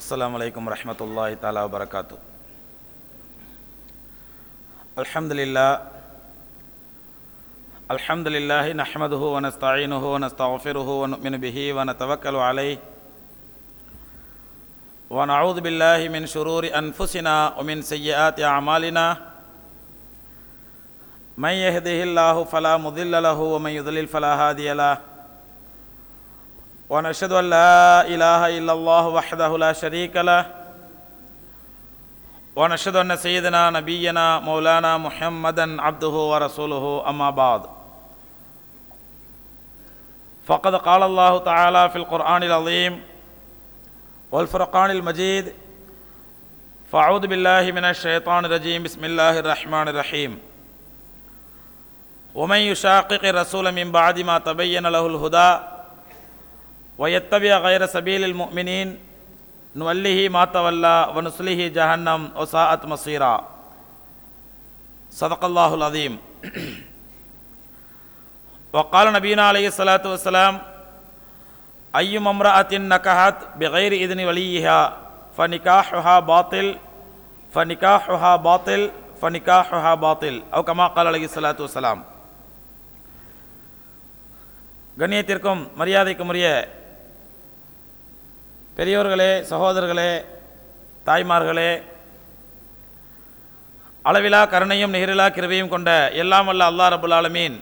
السلام عليكم ورحمة الله تعالى وبركاته. الحمد لله الحمد لله نحمده ونستعينه ونستغفره ونؤمن به ونتوكل عليه. ونعوذ بالله من شرور أنفسنا ومن سيئات أعمالنا. من يهده الله فلا مضل له ومن يضلل فلا هادي له. ونشهد أن لا إله إلا الله وحده لا شريك له. ونشهد أن سيدنا نبينا مولانا محمدا عبده ورسوله أما بعد. فقد قال الله تعالى في القرآن العظيم والفرقان المجيد فأعوذ بالله من الشيطان الرجيم بسم الله الرحمن الرحيم. ومن يشاقق الرسول من بعد ما تبين له الهدى ويتبع غير سبيل المؤمنين نوله ما تولى ونصله جهنم وساءت مصيرا صدق الله العظيم وقال نبينا عليه الصلاة والسلام أي امرأة نكحت بغير إذن وليها فنكاحها باطل فنكاحها باطل فنكاحها باطل أو كما قال عليه الصلاة والسلام கண்ணியத்திற்கும் மரியாதைக்கும் உரிய பெரியோர்களே சகோதரர்களே தாய்மார்களே அளவிலா கருணையும் நிகரிலா கிருவையும் கொண்ட எல்லாம் வல்ல அல்லா ரபுல் ஆலமீன்.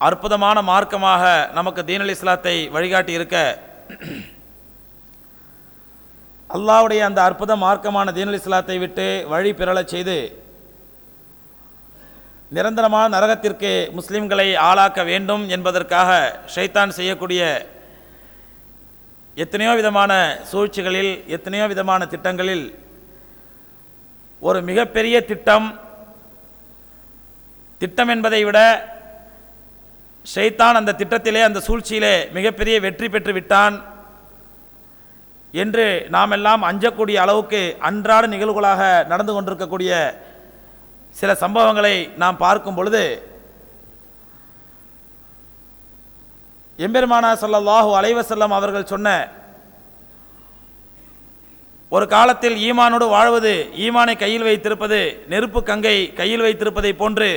அற்புதமான மார்க்கமாக நமக்கு தீனல் இஸ்லாத்தை வழிகாட்டி இருக்க அல்லாவுடைய அந்த அற்புத மார்க்கமான தீனல் இஸ்லாத்தை விட்டு வழி பிறளச் செய்து நிரந்தரமான நரகத்திற்கு முஸ்லீம்களை ஆளாக்க வேண்டும் என்பதற்காக ஷைத்தான் செய்யக்கூடிய எத்தனையோ விதமான சூழ்ச்சிகளில் எத்தனையோ விதமான திட்டங்களில் ஒரு மிகப்பெரிய திட்டம் திட்டம் என்பதை விட ஷைத்தான் அந்த திட்டத்திலே அந்த சூழ்ச்சியிலே மிகப்பெரிய வெற்றி பெற்று விட்டான் என்று நாம் எல்லாம் அஞ்சக்கூடிய அளவுக்கு அன்றாட நிகழ்வுகளாக நடந்து கொண்டிருக்கக்கூடிய சில சம்பவங்களை நாம் பார்க்கும் பொழுது எம்பெருமானா சொல்லல்லாஹு அலைவசல்லம் அவர்கள் சொன்ன ஒரு காலத்தில் ஈமானோடு வாழ்வது ஈமானை கையில் வைத்திருப்பது நெருப்பு கங்கை கையில் வைத்திருப்பதை போன்று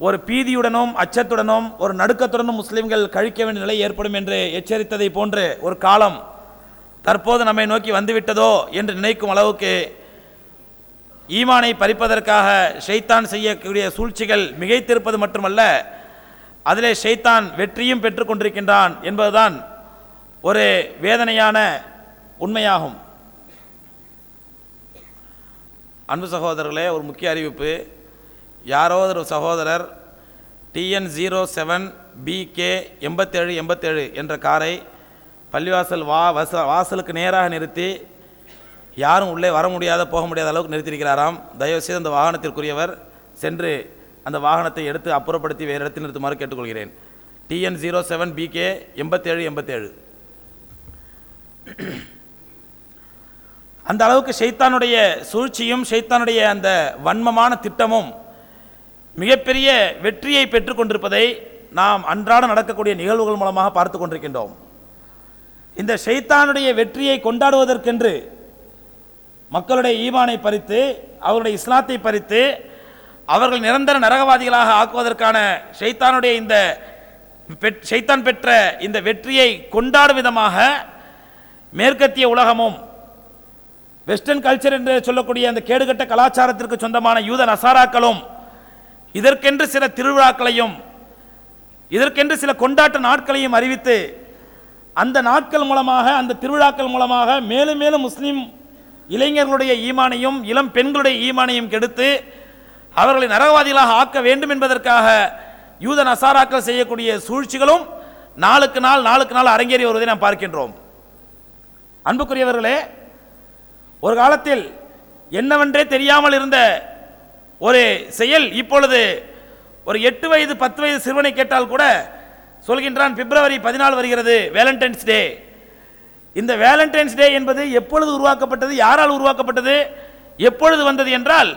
ஒரு பீதியுடனும் அச்சத்துடனும் ஒரு நடுக்கத்துடனும் முஸ்லிம்கள் கழிக்க வேண்டிய நிலை ஏற்படும் என்று எச்சரித்ததை போன்று ஒரு காலம் தற்போது நம்மை நோக்கி வந்துவிட்டதோ என்று நினைக்கும் அளவுக்கு ஈமானை பறிப்பதற்காக ஷைத்தான் செய்யக்கூடிய சூழ்ச்சிகள் மிகைத்திருப்பது மட்டுமல்ல அதிலே ஷைத்தான் வெற்றியும் பெற்றுக்கொண்டிருக்கின்றான் என்பதுதான் ஒரு வேதனையான உண்மையாகும். அன்பு சகோதரர்களே ஒரு முக்கிய அறிவிப்பு. யாரோ ஒரு சகோதரர் டிஎன் ஜீரோ செவன் பிகே எண்பத்தேழு எண்பத்தேழு என்ற காரை பள்ளிவாசல் வா வச வாசலுக்கு நேராக நிறுத்தி யாரும் உள்ளே வர முடியாத போக முடியாத அளவுக்கு நிறுத்தியிருக்கிறாராம். தயவுசெய்து அந்த வாகனத்திற்குரியவர் சென்று அந்த வாகனத்தை எடுத்து அப்புறப்படுத்தி வேறு இடத்தில் நிறுத்துமாறு கேட்டுக்கொள்கிறேன். டிஎன் ஜீரோ செவன் பிகே எண்பத்தேழு எண்பத்தேழு. அந்த அளவுக்கு ஷைத்தானுடைய சூழ்ச்சியும் ஷைத்தானுடைய அந்த வன்மமான திட்டமும் மிகப்பெரிய வெற்றியை பெற்றுக்கொண்டிருப்பதை நாம் அன்றாட நடக்கக்கூடிய நிகழ்வுகள் மூலமாக பார்த்து கொண்டிருக்கின்றோம். இந்த ஷைத்தானுடைய வெற்றியை கொண்டாடுவதற்கென்று மக்களுடைய ஈமானை பறித்து அவருடைய இஸ்லாத்தை பறித்து அவர்கள் நிரந்தர நரகவாதிகளாக ஆக்குவதற்கான ஷைத்தானுடைய இந்த ஷைத்தான் பெற்ற இந்த வெற்றியை கொண்டாடும் விதமாக மேற்கத்திய உலகமும் வெஸ்டர்ன் கல்ச்சர் என்று சொல்லக்கூடிய அந்த கேடுகட்ட கலாச்சாரத்திற்கு சொந்தமான யூத நசாராக்களும் இதற்கென்று சில திருவிழாக்களையும் இதற்கென்று சில கொண்டாட்ட நாட்களையும் அறிவித்து அந்த நாட்கள் மூலமாக அந்த திருவிழாக்கள் மூலமாக மேலும் மேலும் முஸ்லீம் இளைஞர்களுடைய ஈமானையும் இளம் பெண்களுடைய ஈமானையும் கெடுத்து அவர்களை நரகவாதிகளாக ஆக்க வேண்டும் என்பதற்காக யூத நசாராக்கள் செய்யக்கூடிய சூழ்ச்சிகளும் நாளுக்கு நாள் நாளுக்கு நாள் அரங்கேறி வருவதை நாம் பார்க்கின்றோம். அன்புக்குரியவர்களே ஒரு காலத்தில் என்னவென்றே தெரியாமல் இருந்த ஒரு செயல் இப்பொழுது ஒரு எட்டு வயது பத்து வயது சிறுவனை கேட்டால் கூட சொல்கின்றான் பிப்ரவரி பதினாலு வருகிறது வேலண்டைன்ஸ் டே. இந்த வேலண்டைன்ஸ் டே என்பது எப்பொழுது உருவாக்கப்பட்டது யாரால் உருவாக்கப்பட்டது எப்பொழுது வந்தது என்றால்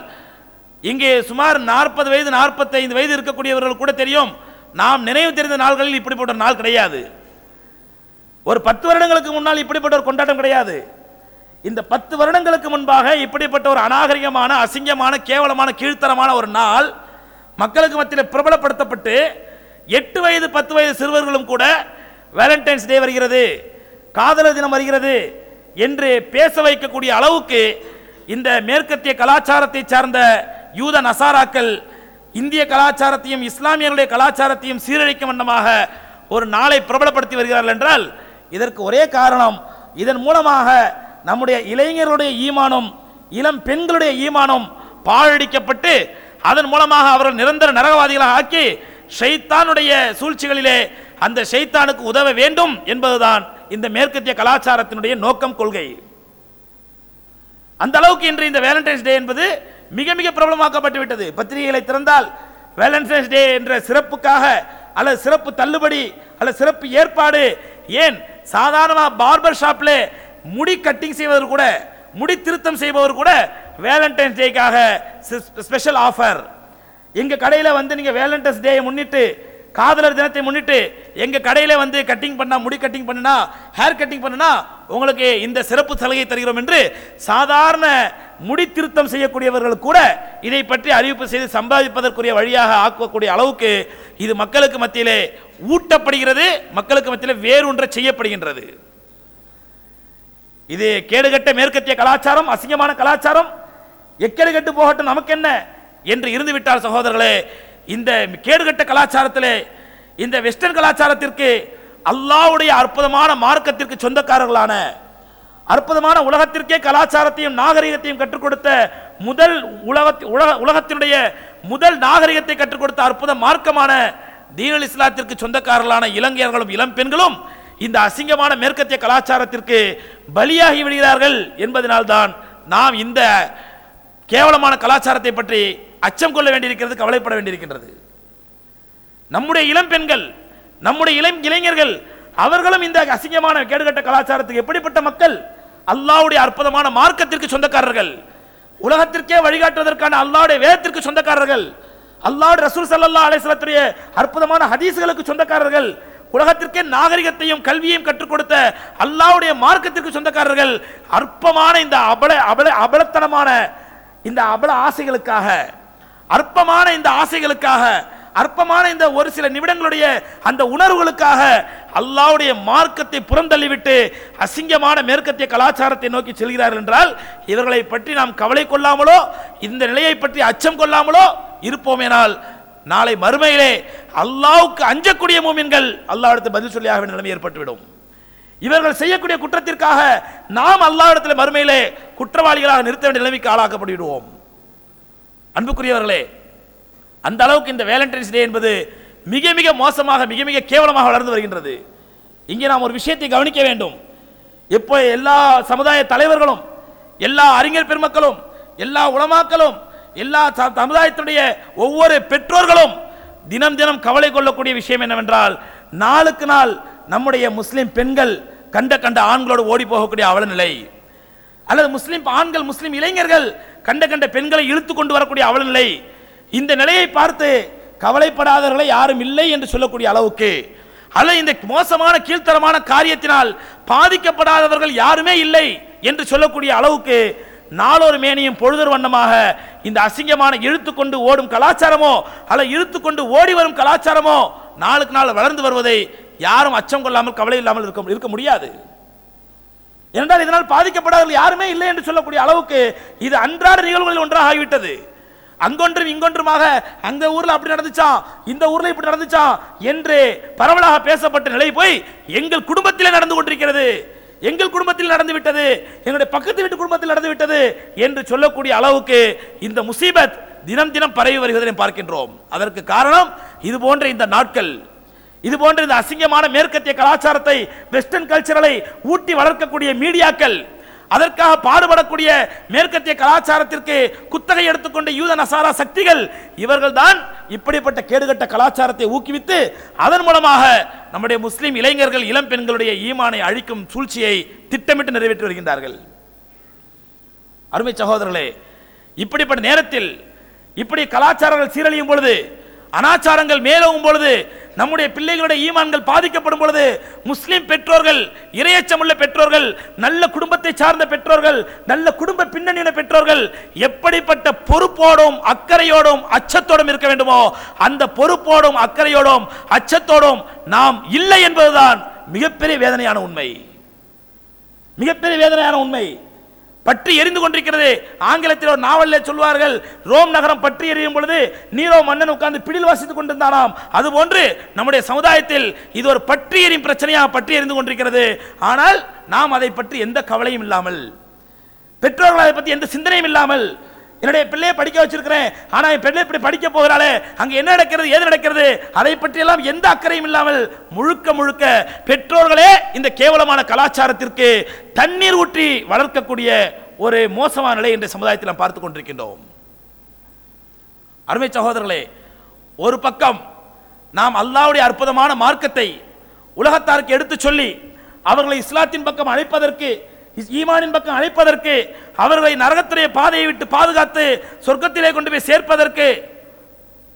இங்கே சுமார் நாற்பது வயது நாற்பத்தைந்து வயது இருக்கக்கூடியவர்கள் கூட தெரியும். நாம் நினைவு தெரிந்த நாள்களில் இப்படிப்பட்ட நாள் கிடையாது. ஒரு பத்து வருடங்களுக்கு முன்னால் இப்படிப்பட்ட ஒரு கொண்டாட்டம் கிடையாது. இந்த பத்து வருடங்களுக்கு முன்பாக இப்படிப்பட்ட ஒரு அநாகரிகமான அசிங்கமான கேவலமான கீழ்த்தரமான ஒரு நாள் மக்களுக்கு மத்தியில் பிரபலப்படுத்தப்பட்டு எட்டு வயது பத்து வயது சிறுவர்களும் கூட வேலண்டைன்ஸ் டே வருகிறது காதலர் தினம் வருகிறது என்று பேச வைக்கக்கூடிய அளவுக்கு இந்த மேற்கத்திய கலாச்சாரத்தை சார்ந்த யூத நசாராக்கள் இந்திய கலாச்சாரத்தையும் இஸ்லாமியர்களுடைய கலாச்சாரத்தையும் சீரழிக்கும் வண்ணமாக ஒரு நாளை பிரபலப்படுத்தி வருகிறார்கள் என்றால் இதற்கு ஒரே காரணம் இதன் மூலமாக நம்முடைய இளைஞர்களுடைய ஈமானும் இளம் பெண்களுடைய ஈமானம் பாழடிக்கப்பட்டு அதன் மூலமாக அவர்கள் நிரந்தர நரகவாதிகளாக ஆக்கி ஷைத்தானுடைய சூழ்ச்சிகளிலே அந்த ஷைத்தானுக்கு உதவ வேண்டும் என்பதுதான் இந்த மேற்கத்திய கலாச்சாரத்தினுடைய நோக்கம் கொள்கை. அந்த அளவுக்கு இன்று இந்த வேலண்டைன்ஸ் டே என்பது மிக மிக பிரபலமாக்கப்பட்டு விட்டது. பத்திரிகைகளை திறந்தால் வேலண்டைன்ஸ் டே என்ற சிறப்புக்காக அல்லது சிறப்பு தள்ளுபடி அல்லது சிறப்பு ஏற்பாடு ஏன் சாதாரணமாக பார்பர் ஷாப்பில் முடி கட்டிங் செய்வதற்கு கூட முடி திருத்தம் செய்பவர் கூட வேலண்டைன்ஸ் டேக்காக ஸ்பெஷல் ஆஃபர். எங்கள் கடையில் வந்து நீங்கள் வேலண்டைன்ஸ் டேயை முன்னிட்டு காதலர் தினத்தை முன்னிட்டு எங்க கடையில வந்து கட்டிங் பண்ணா முடி கட்டிங் பண்ணுனா ஹேர் கட்டிங் பண்ணுனா உங்களுக்கு இந்த சிறப்பு சலுகை தருகிறோம் என்று சாதாரண முடி திருத்தம் செய்யக்கூடியவர்கள் கூட இதை பற்றி அறிவிப்பு செய்து சம்பாதிப்பதற்குரிய வழியாக ஆக்கக்கூடிய அளவுக்கு இது மக்களுக்கு மத்தியிலே ஊட்டப்படுகிறது மக்களுக்கு மத்தியில் வேறொன்ற செய்யப்படுகின்றது. இது கேடுகட்ட மேற்கத்திய கலாச்சாரம் அசிங்கமான கலாச்சாரம் எக்கேடு கட்டு போகட்டும் நமக்கு என்ன என்று இருந்துவிட்டார் சகோதரர்களே இந்த கேடுகட்ட கலாச்சாரத்திலே இந்த வெஸ்டர்ன் கலாச்சாரத்திற்கு அல்லாவுடைய அற்புதமான மார்க்கத்திற்கு சொந்தக்காரர்களான அற்புதமான உலகத்திற்கே கலாச்சாரத்தையும் நாகரிகத்தையும் கற்றுக் கொடுத்த முதல் உலகத் உலக உலகத்தினுடைய முதல் நாகரிகத்தை கற்றுக் கொடுத்த அற்புத மார்க்கமான தீனல் இஸ்லாத்திற்கு சொந்தக்காரர்களான இளைஞர்களும் இளம் பெண்களும் இந்த அசிங்கமான மேற்கத்திய கலாச்சாரத்திற்கு பலியாகி விடுகிறார்கள் என்பதனால்தான் நாம் இந்த கேவலமான கலாச்சாரத்தை பற்றி அச்சம் கொள்ள வேண்டியிருக்கிறது கவலைப்பட வேண்டியிருக்கின்றது. நம்முடைய இளம் பெண்கள் நம்முடைய இளம் இளைஞர்கள் அவர்களும் இந்த அசிங்கமான கேடுகட்ட கலாச்சாரத்துக்கு எப்படிப்பட்ட மக்கள்? அல்லாவுடைய அற்புதமான மார்க்கத்திற்கு சொந்தக்காரர்கள். உலகத்திற்கே வழிகாட்டுவதற்கான அல்லாவுடைய வேதத்திற்கு சொந்தக்காரர்கள். அல்லாவுடைய ரசூல் சல்லா அலைசலத்துடைய அற்புதமான ஹதீஸ்களுக்கு சொந்தக்காரர்கள். உலகத்திற்கே நாகரிகத்தையும் கல்வியையும் கற்றுக் கொடுத்த அல்லாவுடைய மார்க்கத்திற்கு சொந்தக்காரர்கள். அற்பமான இந்த அபல அபல அபலத்தனமான இந்த அபல ஆசைகளுக்காக அற்பமான இந்த ஆசைகளுக்காக அற்பமான இந்த ஒரு சில நிமிடங்களுடைய அந்த உணர்வுகளுக்காக அல்லாஹ்வுடைய மார்க்கத்தை புறந்தள்ளிவிட்டு அசிங்கமான மேற்கத்திய கலாச்சாரத்தை நோக்கி செல்கிறார்கள் என்றால் இவர்களை பற்றி நாம் கவலை கொள்ளாமலோ இந்த நிலையை பற்றி அச்சம் கொள்ளாமலோ இருப்போமேனால் நாளை மறுமையிலே அல்லாவுக்கு அஞ்சக்கூடிய மூமின்கள் அல்லாஹ்விடத்தில் பதில் சொல்லியாக வேண்டிய நிலைமை ஏற்பட்டுவிடும். இவர்கள் செய்யக்கூடிய குற்றத்திற்காக நாம் அல்லாவிடத்தில் மறுமையிலே குற்றவாளிகளாக நிறுத்த வேண்டிய நிலைமைக்கு ஆளாக்கப்படுவோம் அன்புக்குரியவர்களே அந்த அளவுக்கு இந்த வேலண்டைன்ஸ் டே என்பது மிக மிக மோசமாக மிக மிக கேவலமாக வளர்ந்து வருகின்றது. இங்கே நாம் ஒரு விஷயத்தை கவனிக்க வேண்டும். இப்போ எல்லா சமுதாய தலைவர்களும் எல்லா அறிஞர் பெருமக்களும் எல்லா உளமாக்களும் எல்லா ச- சமுதாயத்தினுடைய ஒவ்வொரு பெற்றோர்களும் தினம் தினம் கவலை கொள்ளக்கூடிய விஷயம் என்னவென்றால் நாளுக்கு நாள் நம்முடைய முஸ்லிம் பெண்கள் கண்ட கண்ட ஆண்களோடு ஓடி போகக்கூடிய அவல நிலை அல்லது முஸ்லிம் ஆண்கள் முஸ்லிம் இளைஞர்கள் கண்ட கண்ட பெண்களை இழுத்து கொண்டு வரக்கூடிய அவல நிலை இந்த நிலையை பார்த்து கவலைப்படாதவர்களை யாரும் இல்லை என்று சொல்லக்கூடிய அளவுக்கு. அல்ல இந்த மோசமான கீழ்த்தரமான காரியத்தினால் பாதிக்கப்படாதவர்கள் யாருமே இல்லை என்று சொல்லக்கூடிய அளவுக்கு நாளொரு மேனியும் பொழுதொரு வண்ணமாக இந்த அசிங்கமான இழுத்து கொண்டு ஓடும் கலாச்சாரமோ அல்ல இழுத்து கொண்டு ஓடி வரும் கலாச்சாரமோ நாளுக்கு நாள் வளர்ந்து வருவதை யாரும் அச்சம் கொள்ளாமல் கவலை இல்லாமல் இருக்க இருக்க முடியாது. ஏனென்றால் இதனால் பாதிக்கப்படாதவர்கள் யாருமே இல்லை என்று சொல்லக்கூடிய அளவுக்கு இது அன்றாட நிகழ்வுகளில் ஒன்றாக ஆகிவிட்டது அங்கொன்றும் இங்கொன்றுமாக அந்த ஊரில் அப்படி நடந்துச்சான் இந்த ஊரில் இப்படி நடந்துச்சான் என்று பரவலாக பேசப்பட்ட நிலை போய் எங்கள் குடும்பத்திலே நடந்து கொண்டிருக்கிறது. எங்கள் குடும்பத்தில் நடந்து விட்டது என்னுடைய பக்கத்து வீட்டு குடும்பத்தில் நடந்து விட்டது என்று சொல்லக்கூடிய அளவுக்கு இந்த முசீபத் தினம் தினம் பரவி வருகிறதை பார்க்கின்றோம். அதற்கு காரணம் இது போன்ற இந்த நாட்கள் இது போன்ற இந்த அசிங்கமான மேற்கத்திய கலாச்சாரத்தை வெஸ்டர்ன் கல்ச்சரலை ஊட்டி வளர்க்கக்கூடிய மீடியாக்கள் அதற்காக பாடுபடக்கூடிய மேற்கத்திய கலாச்சாரத்திற்கு குத்தகை எடுத்துக்கொண்ட யூத நசாரா சக்திகள் இவர்கள்தான் இப்படிப்பட்ட கேடுகட்ட கலாச்சாரத்தை ஊக்குவித்து அதன் மூலமாக நம்முடைய முஸ்லீம் இளைஞர்கள் இளம் பெண்களுடைய ஈமானை அழிக்கும் சூழ்ச்சியை திட்டமிட்டு நிறைவேற்றி வருகின்றார்கள். அருமை சகோதரர்களே இப்படிப்பட்ட நேரத்தில் இப்படி கலாச்சாரங்கள் சீரழியும் பொழுது அனாச்சாரங்கள் மேலோங்கும் பொழுது நம்முடைய பிள்ளைகளுடைய ஈமான்கள் பாதிக்கப்படும் பொழுது முஸ்லீம் பெற்றோர்கள் இரையச்சமுள்ள பெற்றோர்கள் நல்ல குடும்பத்தை சார்ந்த பெற்றோர்கள் நல்ல குடும்ப பின்னணியின பெற்றோர்கள் எப்படிப்பட்ட பொறுப்போடும் அக்கறையோடும் அச்சத்தோடும் இருக்க வேண்டுமோ அந்த பொறுப்போடும் அக்கறையோடும் அச்சத்தோடும் நாம் இல்லை என்பதுதான் மிகப்பெரிய வேதனையான உண்மை. மிகப்பெரிய வேதனையான உண்மை. பற்றி எரிந்து கொண்டிருக்கிறது. ஆங்கிலத்தில் ஒரு நாவலில் சொல்வார்கள் ரோம் நகரம் பற்றி எரியும் பொழுது நீரோ மன்னன் உட்கார்ந்து பிடில் வாசித்துக் கொண்டிருந்தாராம் அதுபோன்று நம்முடைய சமுதாயத்தில் இது ஒரு பற்றி எரியும் பிரச்சனையாக பற்றி எரிந்து கொண்டிருக்கிறது. ஆனால் நாம் அதை பற்றி எந்த கவலையும் இல்லாமல் பெற்றோர்கள் அதை பற்றி எந்த சிந்தனையும் இல்லாமல் என்னுடைய பிள்ளையை படிக்க வச்சிருக்கிறேன். ஆனால் என் பிள்ளை இப்படி படிக்க போகிறாளே அங்கே என்ன நடக்கிறது ஏது நடக்கிறது? அதை பற்றியெல்லாம் எந்த அக்கறையும் இல்லாமல் முழுக்க முழுக்க பெற்றோர்களே இந்த கேவலமான கலாச்சாரத்திற்கு தண்ணீர் ஊற்றி வளர்க்கக்கூடிய ஒரு மோசமான நிலை இன்றைய சமுதாயத்தில் நாம் பார்த்து கொண்டிருக்கின்றோம். அருமை சகோதரர்களே ஒரு பக்கம் நாம் அல்லாவுடைய அற்புதமான மார்க்கத்தை உலகத்தாருக்கு எடுத்துச் சொல்லி அவர்களை இஸ்லாத்தின் பக்கம் அழைப்பதற்கு ஈமானின் பக்கம் அழைப்பதற்கு அவர்களை நரகத்துடைய பாதையை விட்டு பாதுகாத்து சொர்க்கத்திலே கொண்டு போய் சேர்ப்பதற்கு.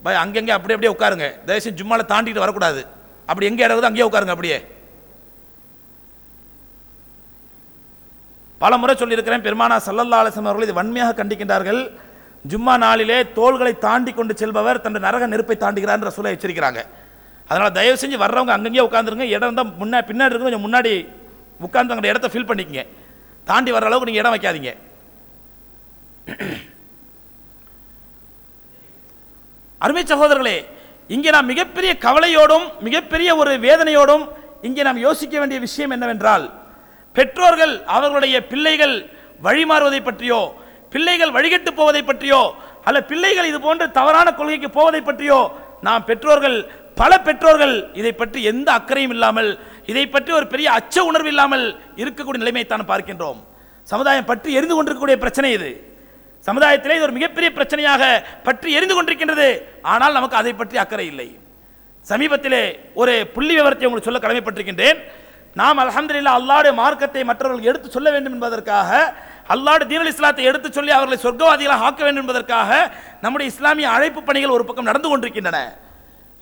பை அங்கங்கே அப்படி அப்படியே உட்காருங்க. தயவுசெய்து ஜும்மாவில் தாண்டிட்டு வரக்கூடாது. அப்படி எங்கே இடம் அங்கேயே உட்காருங்க அப்படியே. பல முறை சொல்லியிருக்கிறேன் பெருமானா சல்லல்லா அலிஸ்லாம் அவர்கள் இது வன்மையாக கண்டிக்கின்றார்கள். ஜும்மா நாளிலே தோள்களை தாண்டி கொண்டு செல்பவர் தன் நரக நெருப்பை தாண்டுகிறார் சொல்ல எச்சரிக்கிறாங்க. அதனால் தயவு செஞ்சு வர்றவங்க அங்கங்கேயே உட்காந்துருங்க இடம் தான் முன்னா பின்னாடி இருக்கு கொஞ்சம் முன்னாடி உட்காந்து அந்த இடத்த ஃபில் பண்ணிக்கங்க. தாண்டி வர அளவுக்கு நீங்கள் இடம் வைக்காதீங்க. அருமை சகோதரர்களே இங்கே நாம் மிகப்பெரிய கவலையோடும் மிகப்பெரிய ஒரு வேதனையோடும் இங்கே நாம் யோசிக்க வேண்டிய விஷயம் என்னவென்றால் பெற்றோர்கள் அவர்களுடைய பிள்ளைகள் வழிமாறுவதை பற்றியோ பிள்ளைகள் வழிகட்டு போவதை பற்றியோ அல்ல பிள்ளைகள் இது போன்ற தவறான கொள்கைக்கு போவதை பற்றியோ நாம் பெற்றோர்கள் பல பெற்றோர்கள் இதை பற்றி எந்த அக்கறையும் இல்லாமல் இதை பற்றி ஒரு பெரிய அச்ச உணர்வு இல்லாமல் இருக்கக்கூடிய நிலைமையை தான் பார்க்கின்றோம். சமுதாயம் பற்றி எரிந்து கொண்டிருக்கக்கூடிய பிரச்சனை இது. சமுதாயத்திலே இது ஒரு மிகப்பெரிய பிரச்சனையாக பற்றி எரிந்து கொண்டிருக்கின்றது. ஆனால் நமக்கு அதை பற்றி அக்கறை இல்லை. சமீபத்திலே ஒரு புள்ளி விவரத்தை உங்களுக்கு சொல்ல கடமைப்பட்டிருக்கின்றேன். நாம் அலமதுல்லா அல்லாஹ்வுடைய மார்க்கத்தை மற்றவர்கள் எடுத்து சொல்ல வேண்டும் என்பதற்காக அல்லாடு தீனல் இஸ்லாத்தை எடுத்து சொல்லி அவர்களை சொர்க்கவாதிகளாக ஆக்க வேண்டும் என்பதற்காக நம்முடைய இஸ்லாமிய அழைப்பு பணிகள் ஒரு பக்கம் நடந்து கொண்டிருக்கின்றன.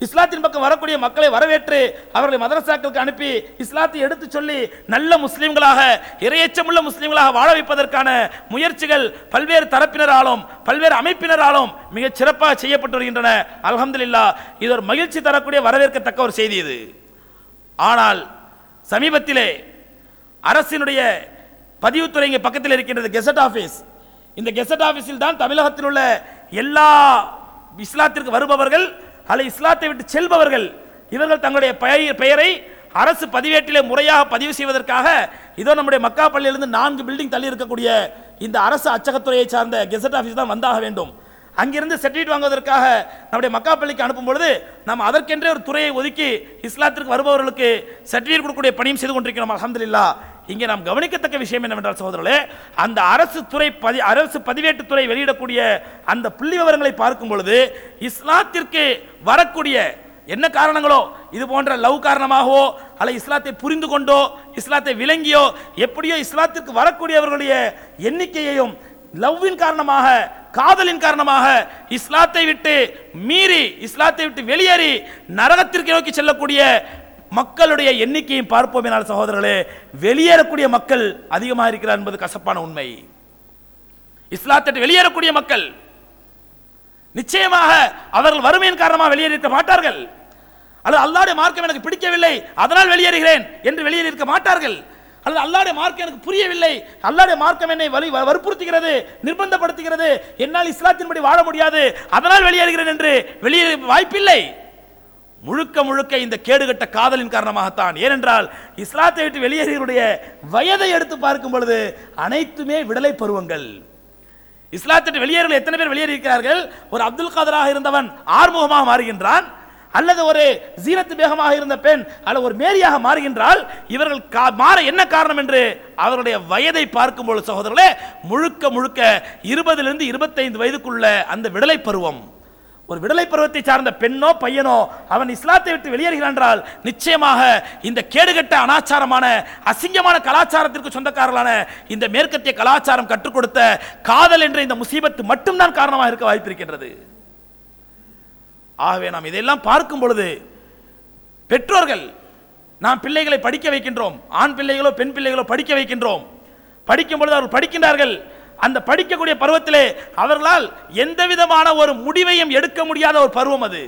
இஸ்லாத்தின் பக்கம் வரக்கூடிய மக்களை வரவேற்று அவர்களை மதரசாக்களுக்கு அனுப்பி இஸ்லாத்தை எடுத்து சொல்லி நல்ல முஸ்லீம்களாக இரையச்சமுள்ள முஸ்லீம்களாக வாழ வைப்பதற்கான முயற்சிகள் பல்வேறு தரப்பினராலும் பல்வேறு அமைப்பினராலும் மிக சிறப்பாக செய்யப்பட்டு வருகின்றன. அல்ஹம்துலில்லாஹ் இது ஒரு மகிழ்ச்சி தரக்கூடிய வரவேற்கத்தக்க ஒரு செய்தி இது. ஆனால் சமீபத்திலே அரசினுடைய பதிவுத்துறை இங்கே பக்கத்தில் இருக்கின்றது கெசட் ஆஃபீஸ். இந்த கெசட் ஆஃபீஸில் தான் தமிழகத்தில் உள்ள எல்லா இஸ்லாத்திற்கு வருபவர்கள் அல்ல இஸ்லாத்தை விட்டு செல்பவர்கள் இவர்கள் தங்களுடைய பெயர் பெயரை அரசு பதிவேட்டிலே முறையாக பதிவு செய்வதற்காக இதோ நம்முடைய மக்கா பள்ளியிலிருந்து நான்கு பில்டிங் தள்ளி இருக்கக்கூடிய இந்த அரசு அச்சகத்துறையை சார்ந்த கெசட் ஆஃபீஸ் தான் வந்தாக வேண்டும். அங்கிருந்து சர்டிஃபிகேட் வாங்குவதற்காக நம்முடைய மக்கா பள்ளிக்கு அனுப்பும் பொழுது நாம் அதற்கென்றே ஒரு துறையை ஒதுக்கி இஸ்லாத்திற்கு வருபவர்களுக்கு சர்டிஃபிகேட் கொடுக்கக்கூடிய பணியும் செய்து கொண்டிருக்கிறோம் அல்ஹம்துலில்லாஹ். இங்கே நாம் கவனிக்கத்தக்க விஷயம் என்னவென்றால் சகோதரர்களே அந்த அரசு துறை பதி அரசு பதிவேட்டு துறை வெளியிடக்கூடிய அந்த புள்ளி விவரங்களை பார்க்கும் பொழுது இஸ்லாத்திற்கு வரக்கூடிய என்ன காரணங்களோ இது போன்ற லவ் காரணமாகவோ அல்ல இஸ்லாத்தை புரிந்து கொண்டோ இஸ்லாத்தை விளங்கியோ எப்படியோ இஸ்லாத்திற்கு வரக்கூடியவர்களுடைய எண்ணிக்கையையும் லவ்வின் காரணமாக காதலின் காரணமாக இஸ்லாத்தை விட்டு மீறி இஸ்லாத்தை விட்டு வெளியேறி நரகத்திற்கு நோக்கி செல்லக்கூடிய மக்களுடைய எண்ணிக்கையும் பார்ப்போம் என சகோதரர்களே. வெளியேறக்கூடிய மக்கள் அதிகமாக இருக்கிறார் என்பது கசப்பான உண்மை. இஸ்லாத்திட்டு வெளியேறக்கூடிய மக்கள் நிச்சயமாக அவர்கள் வறுமையின் காரணமாக வெளியேறியிருக்க மாட்டார்கள். அல்லது அல்லாடைய மார்க்கம் எனக்கு பிடிக்கவில்லை அதனால் வெளியேறுகிறேன் என்று வெளியேறியிருக்க மாட்டார்கள். அல்லது அல்லாடைய மார்க்கம் எனக்கு புரியவில்லை அல்லாடைய மார்க்கம் என்னை வலி வ- வற்புறுத்துகிறது நிர்பந்தப்படுத்துகிறது என்னால் இஸ்லாத்தின்படி வாழ முடியாது அதனால் வெளியேறுகிறேன் என்று வெளியேறி வாய்ப்பில்லை. முழுக்க முழுக்க இந்த கேடுகட்ட காதலின் காரணமாகத்தான். ஏனென்றால் இஸ்லாத்தை விட்டு வெளியேறியவருடைய வயதை எடுத்து பார்க்கும் பொழுது அனைத்துமே விடலை பருவங்கள். இஸ்லாத்திட்டு வெளியேறல எத்தனை பேர் வெளியேறியிருக்கிறார்கள்? ஒரு அப்துல் காதராக இருந்தவன் ஆர்முகமாக மாறுகின்றான் அல்லது ஒரு ஜீனத்து பேகமாக இருந்த பெண் அல்லது ஒரு மேரியாக மாறுகின்றால் இவர்கள் கா- மாற என்ன காரணம் என்று அவருடைய வயதை பார்க்கும் பொழுது சகோதரர்களே முழுக்க முழுக்க இருபதிலிருந்து இருபத்தைந்து வயதுக்குள்ள அந்த விடலை பருவம். ஒரு விடலை பருவத்தை சார்ந்த பெண்ணோ பையனோ அவன் இஸ்லாத்தை விட்டு வெளியேறுகிறான் என்றால் நிச்சயமாக இந்த கேடுகட்ட அனாச்சாரமான அசிங்கமான கலாச்சாரத்திற்கு சொந்தக்காரர்களான இந்த மேற்கத்திய கலாச்சாரம் கற்றுக் கொடுத்த காதல் என்ற இந்த முசீபத்து மட்டும்தான் காரணமாக இருக்க வாய்ப்பிருக்கின்றது. ஆகவே நாம் இதையெல்லாம் பார்க்கும் பொழுது பெற்றோர்கள் நாம் பிள்ளைகளை படிக்க வைக்கின்றோம் ஆண் பிள்ளைகளோ பெண் பிள்ளைகளோ படிக்க வைக்கின்றோம். படிக்கும் பொழுது அவர்கள் படிக்கின்றார்கள் அந்த படிக்கக்கூடிய பருவத்திலே அவர்களால் எந்த விதமான ஒரு முடிவையும் எடுக்க முடியாத ஒரு பருவம் அது.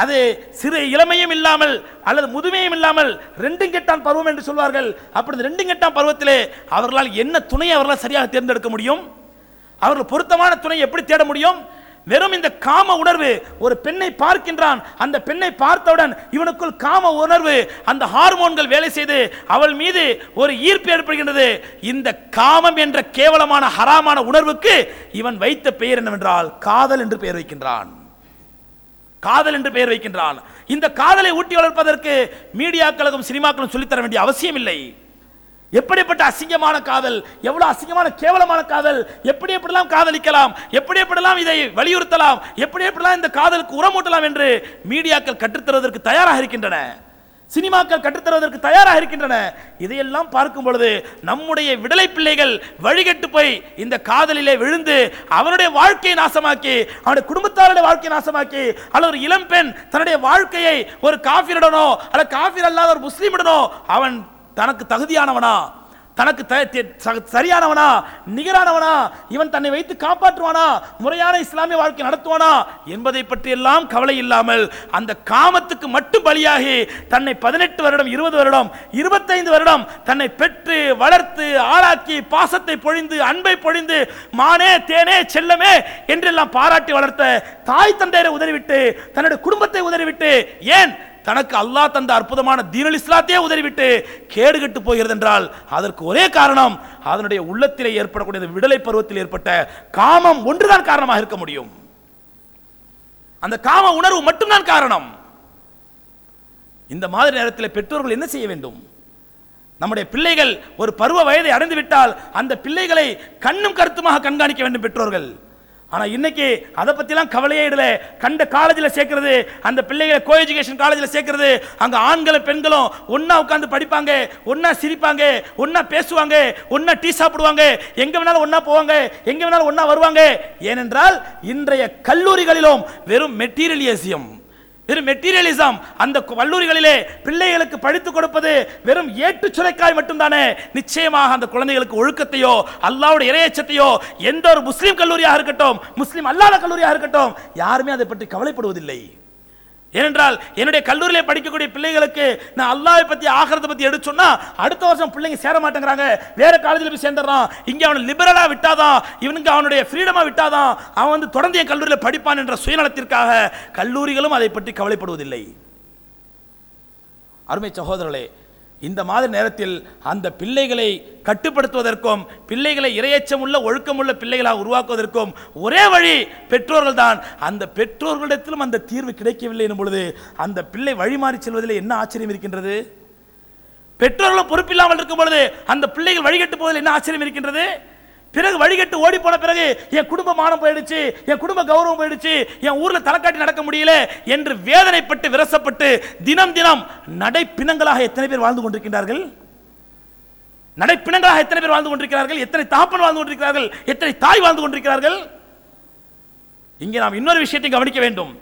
அது சிறு இளமையும் இல்லாமல் அல்லது முதுமையும் இல்லாமல் ரெண்டும் கெட்டான் பருவம் என்று சொல்வார்கள். அப்படி ரெண்டும் கெட்டான் பருவத்திலே அவர்களால் என்ன துணையை அவர்களால் சரியாக தேர்ந்தெடுக்க முடியும்? அவர்கள் பொருத்தமான துணை எப்படி தேட முடியும்? வெறும் இந்த காம உணர்வு ஒரு பெண்ணை பார்க்கின்றான். அந்த பெண்ணை பார்த்தவுடன் இவனுக்குள் காம உணர்வு அந்த ஹார்மோன்கள் வேலை செய்து அவள் மீது ஒரு ஈர்ப்பு ஏற்படுகின்றது. இந்த காமம் என்ற கேவலமான ஹராமான உணர்வுக்கு இவன் வைத்த பெயர் என்னவென்றால் காதல் என்று பெயர் வைக்கின்றான். காதல் என்று பெயர் வைக்கின்றான். இந்த காதலை ஊட்டி வளர்ப்பதற்கு மீடியாக்களுக்கும் சினிமாக்களும் சொல்லித்தர வேண்டிய அவசியம் இல்லை எப்படிப்பட்ட அசிங்கமான காதல் எவ்வளவு அசிங்கமான கேவலமான காதல் எப்படி எப்படிலாம் காதலிக்கலாம் எப்படி எப்படிலாம் இதை வலியுறுத்தலாம் எப்படி எப்படிலாம் இந்த காதலுக்கு உரமூட்டலாம் என்று மீடியாக்கள் கற்றுத்தருவதற்கு தயாராக இருக்கின்றன. சினிமாக்கள் கற்றுத்தருவதற்கு தயாராக இருக்கின்றன. இதையெல்லாம் பார்க்கும் பொழுது நம்முடைய விடலை பிள்ளைகள் வழிகட்டு போய் இந்த காதலிலே விழுந்து அவனுடைய வாழ்க்கையை நாசமாக்கி அவனுடைய குடும்பத்தாருடைய வாழ்க்கையை நாசமாக்கி அல்லது ஒரு இளம்பெண் தன்னுடைய வாழ்க்கையை ஒரு காஃபிருடனோ அல்ல காஃபிர் அல்லாத ஒரு முஸ்லீமுடனோ அவன் தனக்கு தகுதியானவனா தனக்கு த- ச- சரியானவனா நிகரானவனா இவன் தன்னை வைத்து காப்பாற்றுவானா முறையான இஸ்லாமிய வாழ்க்கை நடத்துவானா என்பதை பற்றி எல்லாம் கவலை இல்லாமல் அந்த காமத்துக்கு மட்டும் பலியாகி தன்னை பதினெட்டு வருடம் இருபது வருடம் இருபத்தைந்து வருடம் தன்னை பெற்று வளர்த்து ஆளாக்கி பாசத்தை பொழிந்து அன்பை பொழிந்து மானே தேனே செல்லமே என்றெல்லாம் பாராட்டி வளர்த்த தாய் தந்தையரை உதறிவிட்டு தன்னுடைய குடும்பத்தை உதறிவிட்டு ஏன் தனக்கு அல்லாஹ் தந்த அற்புதமான தீனல் இஸ்லாத்தையே உதறிவிட்டு கேடுகட்டு போகிறது என்றால் அதற்கு ஒரே காரணம் அதனுடைய உள்ளத்திலே ஏற்படக்கூடிய விடலை பருவத்தில் ஏற்பட்ட காமம் ஒன்றுதான் காரணமாக இருக்க முடியும். அந்த காம உணர்வு மட்டும்தான் காரணம். இந்த மாதிரி நேரத்தில் பெற்றோர்கள் என்ன செய்ய வேண்டும்? நம்முடைய பிள்ளைகள் ஒரு பருவ வயதை அடைந்து விட்டால் அந்த பிள்ளைகளை கண்ணும் கருத்துமாக கண்காணிக்க வேண்டும் பெற்றோர்கள். ஆனால் இன்னைக்கு அதை பற்றிலாம் கவலையே இடல கண்ட காலேஜில் சேர்க்கறது அந்த பிள்ளைகளை கோ எஜுகேஷன் காலேஜில் சேர்க்கறது அங்கே ஆண்களும் பெண்களும் ஒன்றா உட்காந்து படிப்பாங்க ஒன்றா சிரிப்பாங்க ஒன்றா பேசுவாங்க ஒன்றா டீ சாப்பிடுவாங்க எங்கே வேணாலும் ஒன்றா போவாங்க எங்கே வேணாலும் ஒன்றா வருவாங்க. ஏனென்றால் இன்றைய கல்லூரிகளிலும் வெறும் மெட்டீரியலிசம் வெறும் மெட்டீரியலிசம் அந்த கல்லூரிகளிலே பிள்ளைகளுக்கு படித்துக் கொடுப்பது வெறும் ஏட்டு சுரைக்காய் மட்டும்தானே. நிச்சயமாக அந்த குழந்தைகளுக்கு ஒழுக்கத்தையோ அல்லாவுடைய இறையச்சத்தையோ எந்த ஒரு முஸ்லீம் கல்லூரியாக இருக்கட்டும் முஸ்லீம் அல்லாத கல்லூரியாக இருக்கட்டும் யாருமே அதை பற்றி கவலைப்படுவதில்லை. ஏனென்றால் என்னுடைய கல்லூரியில் படிக்கக்கூடிய பிள்ளைகளுக்கு நான் அல்லாவை பற்றி ஆகிறத பற்றி எடுத்து சொன்னால் அடுத்த வருஷம் பிள்ளைங்க சேர மாட்டேங்கிறாங்க. வேறு காலேஜில் போய் சேர்ந்துடுறான். இங்கே அவனை லிபரலாக விட்டாதான் இவனுக்கு அவனுடைய ஃப்ரீடமாக விட்டாதான் அவன் வந்து தொடர்ந்து என் கல்லூரியில் படிப்பான் என்ற சுயநலத்திற்காக கல்லூரிகளும் அதை பற்றி கவலைப்படுவதில்லை. அருமை சகோதரர்களே இந்த மாதிரி நேரத்தில் அந்த பிள்ளைகளை கட்டுப்படுத்துவதற்கும் பிள்ளைகளை இரையச்சமுள்ள ஒழுக்கமுள்ள பிள்ளைகளாக உருவாக்குவதற்கும் ஒரே வழி பெற்றோர்கள் தான் அந்த பெற்றோர்களிடத்திலும் அந்த தீர்வு கிடைக்கவில்லை எனும் பொழுது அந்த பிள்ளை வழிமாறி செல்வதில் என்ன ஆச்சரியம் இருக்கின்றது? பெற்றோர்களும் பொறுப்பில்லாமல் இருக்கும் பொழுது அந்த பிள்ளைகள் வழிகட்டு போவதில் என்ன ஆச்சரியம் இருக்கின்றது? பிறகு வழிகட்டு ஓடி போன பிறகு என் குடும்ப மானம் போயிடுச்சு என் குடும்ப கௌரவம் போயிடுச்சு என் ஊர்ல தலைக்காட்டி நடக்க முடியல என்று வேதனைப்பட்டு விரசப்பட்டு தினம் தினம் நடைப்பிணங்களாக எத்தனை பேர் வாழ்ந்து கொண்டிருக்கின்றார்கள்? நடைப்பிணங்களாக எத்தனை பேர் வாழ்ந்து கொண்டிருக்கிறார்கள்? எத்தனை தாப்பன் வாழ்ந்து கொண்டிருக்கிறார்கள்? எத்தனை தாய் வாழ்ந்து கொண்டிருக்கிறார்கள்? இங்கே நாம் இன்னொரு விஷயத்தை கவனிக்க வேண்டும்.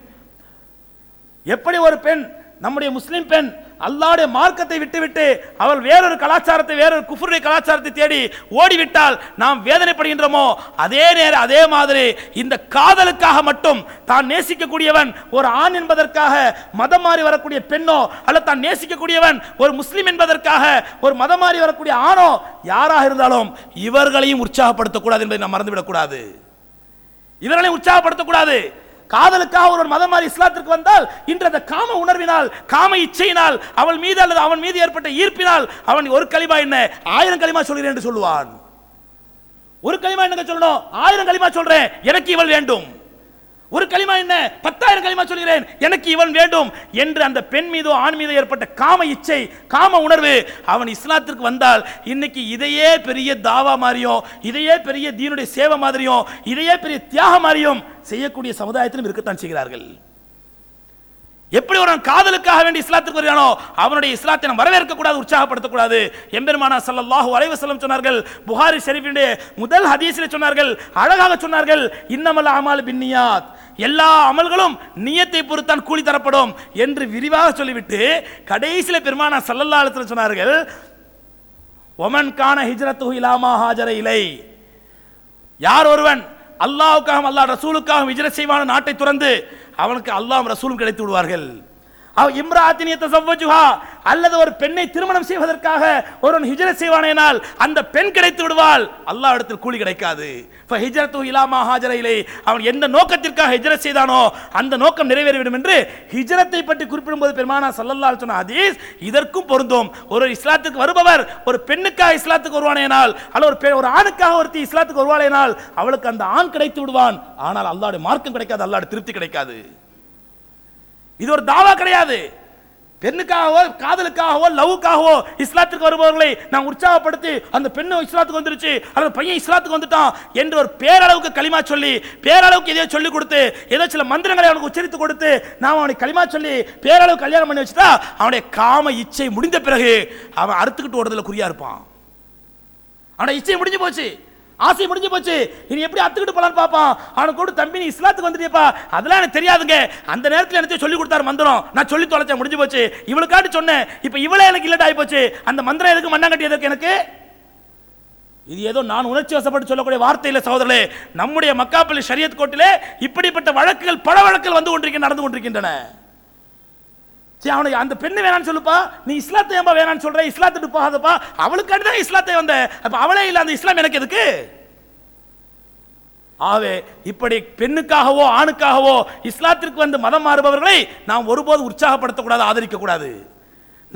எப்படி ஒரு பெண் நம்முடைய முஸ்லிம் பெண் அல்லாடைய மார்க்கத்தை விட்டுவிட்டு அவள் வேறொரு கலாச்சாரத்தை வேறொரு குஃபருடைய கலாச்சாரத்தை தேடி ஓடிவிட்டால் நாம் வேதனைப்படுகின்றோமோ? அதே நேரம் அதே மாதிரி இந்த காதலுக்காக மட்டும் தான் நேசிக்கக்கூடியவன் ஒரு ஆண் என்பதற்காக மதம் மாறி வரக்கூடிய பெண்ணோ அல்லது தான் நேசிக்கக்கூடியவன் ஒரு முஸ்லீம் என்பதற்காக ஒரு மதம் மாறி வரக்கூடிய ஆணோ யாராக இருந்தாலும் இவர்களையும் உற்சாகப்படுத்தக்கூடாது என்பதை நாம் மறந்துவிடக்கூடாது. இவர்களையும் உற்சாகப்படுத்தக்கூடாது. காதலுக்காக ஒரு மதம் மாறி இஸ்லாத்திற்கு வந்தால் இன்று அந்த காம உணர்வினால் காம இச்சையினால் அவள் மீது அல்லது அவன் மீது ஏற்பட்ட ஈர்ப்பினால் அவன் ஒரு களிமா என்ன? ஆயிரம் களிமா சொல்கிறேன் என்று சொல்லுவான். ஒரு களிமா என்னங்க சொல்லணும்? ஆயிரம் களிமா சொல்றேன். எனக்கு இவள் வேண்டும். ஒரு களிமா என்ன? பத்தாயிரம் களிமா சொல்கிறேன் எனக்கு இவன் வேண்டும் என்று அந்த பெண் மீதோ ஆண் மீதோ ஏற்பட்ட காம இச்சை காம உணர்வு அவன் இஸ்லாத்திற்கு வந்தால் இன்னைக்கு இதையே பெரிய தாவா மாதிரியும் இதையே பெரிய தீனுடைய சேவை மாதிரியும் இதையே பெரிய தியாகம் மாதிரியும் செய்யக்கூடிய சமுதாயத்திலும் இருக்கத்தான் செய்கிறார்கள். எப்படி ஒரு காதலுக்காக வேண்டி இஸ்லாத்துக்கு வருகிறானோ அவனுடைய இஸ்லாத்தை நம்ம வரவேற்க கூடாது உற்சாகப்படுத்தக்கூடாது. எம்பெருமானா சல்லாஹு அலைஹி செல்லும் சொன்னார்கள் புகாரி ஷெரீஃபினுடைய முதல் ஹதீஸில் சொன்னார்கள் அழகாக சொன்னார்கள் இன்னமல் அமால் பின்னியாத். எல்லா அமல்களும் நியத்தை பொறுத்தான் கூலி தரப்படும் என்று விரிவாக சொல்லிவிட்டு கடைசியில் பெருமானா சல்லல்லா அலத்தில் சொன்னார்கள் ஒமன் கான ஹிஜ்ரத்து இலாமா ஹாஜர இலை. யார் ஒருவன் அல்லாவுக்காகவும் அல்லாஹ் ரசூலுக்காகவும் ஹிஜ்ரத் செய்வான நாட்டை துறந்து அவனுக்கு அல்லாஹ் ரசூலும் கிடைத்து விடுவார்கள். அவ் இம்ராத்தினியத்தை சவ்வஜுஹா அல்லது ஒரு பெண்ணை திருமணம் செய்வதற்காக ஒருவன் ஹிஜரத் செய்வானேனால் அந்த பெண் கிடைத்து விடுவாள். அல்லாஹ் இடத்தில் கூலி கிடைக்காது. இப்போ ஹிஜரத்து இலாமா ஹாஜரையிலே அவன் எந்த நோக்கத்திற்காக ஹிஜ்ரத் செய்தானோ அந்த நோக்கம் நிறைவேறிவிடும் என்று ஹிஜ்ரத்தை பற்றி குறிப்பிடும்போது பெருமானா சல்லல்லாஹு சொன்ன ஹதீஸ் இதற்கும் பொருந்தும். ஒரு இஸ்லாத்துக்கு வருபவர் ஒரு பெண்ணுக்காக இஸ்லாத்துக்கு வருவானேனால் அல்ல ஒரு ஒரு ஆணுக்காக ஒருத்தி இஸ்லாத்துக்கு வருவாளேனால் அவளுக்கு அந்த ஆண் கிடைத்து விடுவான். ஆனால் அல்லாஹ்வுடைய மார்க்கம் கிடைக்காது அல்லாஹ்வுடைய திருப்தி கிடைக்காது. இது ஒரு தாவா கிடையாது. பெண்ணுக்காகவோ காதலுக்காகவோ லவ்வுக்காகவோ இஸ்லாத்துக்கு வருபவர்களை நான் உற்சாகப்படுத்தி அந்த பெண்ணு இஸ்லாத்துக்கு வந்துருச்சு அல்லது பையன் இஸ்லாத்துக்கு வந்துட்டான் என்று ஒரு பேரளவுக்கு களிமா சொல்லி பேரளவுக்கு எதையோ சொல்லி கொடுத்து ஏதோ சில மந்திரங்களை அவனுக்கு உச்சரித்து கொடுத்து நாம் அவனை களிமா சொல்லி பேரளவு கல்யாணம் பண்ணி வச்சுட்டா அவனுடைய காம இச்சை முடிந்த பிறகு அவன் அறுத்துக்கிட்டு ஓடுறதுல குறியா இருப்பான். அவனுடைய இச்சை முடிஞ்சு போச்சு. ஆசை முடிஞ்சு போச்சு. நீ எப்படி அத்துக்கிட்டு போலான்னு பார்ப்பான் அவனுக்கு கூட தம்பி நீ இஸ்லாத்துக்கு வந்துட்டியப்பா. அதெல்லாம் எனக்கு தெரியாதுங்க. அந்த நேரத்தில் எனக்கு சொல்லி கொடுத்தாரு மந்திரம். நான் சொல்லி தொலைச்சேன் முடிஞ்சு போச்சு. இவளுக்காட்டி சொன்னேன். இப்போ இவளே எனக்கு இல்லட் ஆகி போச்சு. அந்த மந்திரம் எதுக்கு மண்ணாங்கட்டி எதுக்கு எனக்கு? இது ஏதோ நான் உணர்ச்சி வசப்பட்டு சொல்லக்கூடிய வார்த்தையில் சகோதரே நம்முடைய மக்காப்பள்ளி ஷரியத் கோட்டிலே இப்படிப்பட்ட வழக்குகள் பல வழக்குகள் வந்து கொண்டிருக்க நடந்து கொண்டிருக்கின்றன. சரி அவனுக்கு அந்த பெண்ணு வேணாம்னு சொல்லுப்பா. நீ இஸ்லாத்தை ஏன்பா வேணாம்னு சொல்ற? இஸ்லாத்துட்டு போகாதப்பா. அவளுக்காண்டி தான் இஸ்லாத்தை வந்த அப்போ அவளே இல்லை அந்த இஸ்லாம் எனக்கு எதுக்கு? ஆவே இப்படி பெண்ணுக்காகவோ ஆணுக்காகவோ இஸ்லாத்திற்கு வந்து மதம் மாறுபவர்களை நாம் ஒருபோது உற்சாகப்படுத்தக்கூடாது ஆதரிக்கக்கூடாது.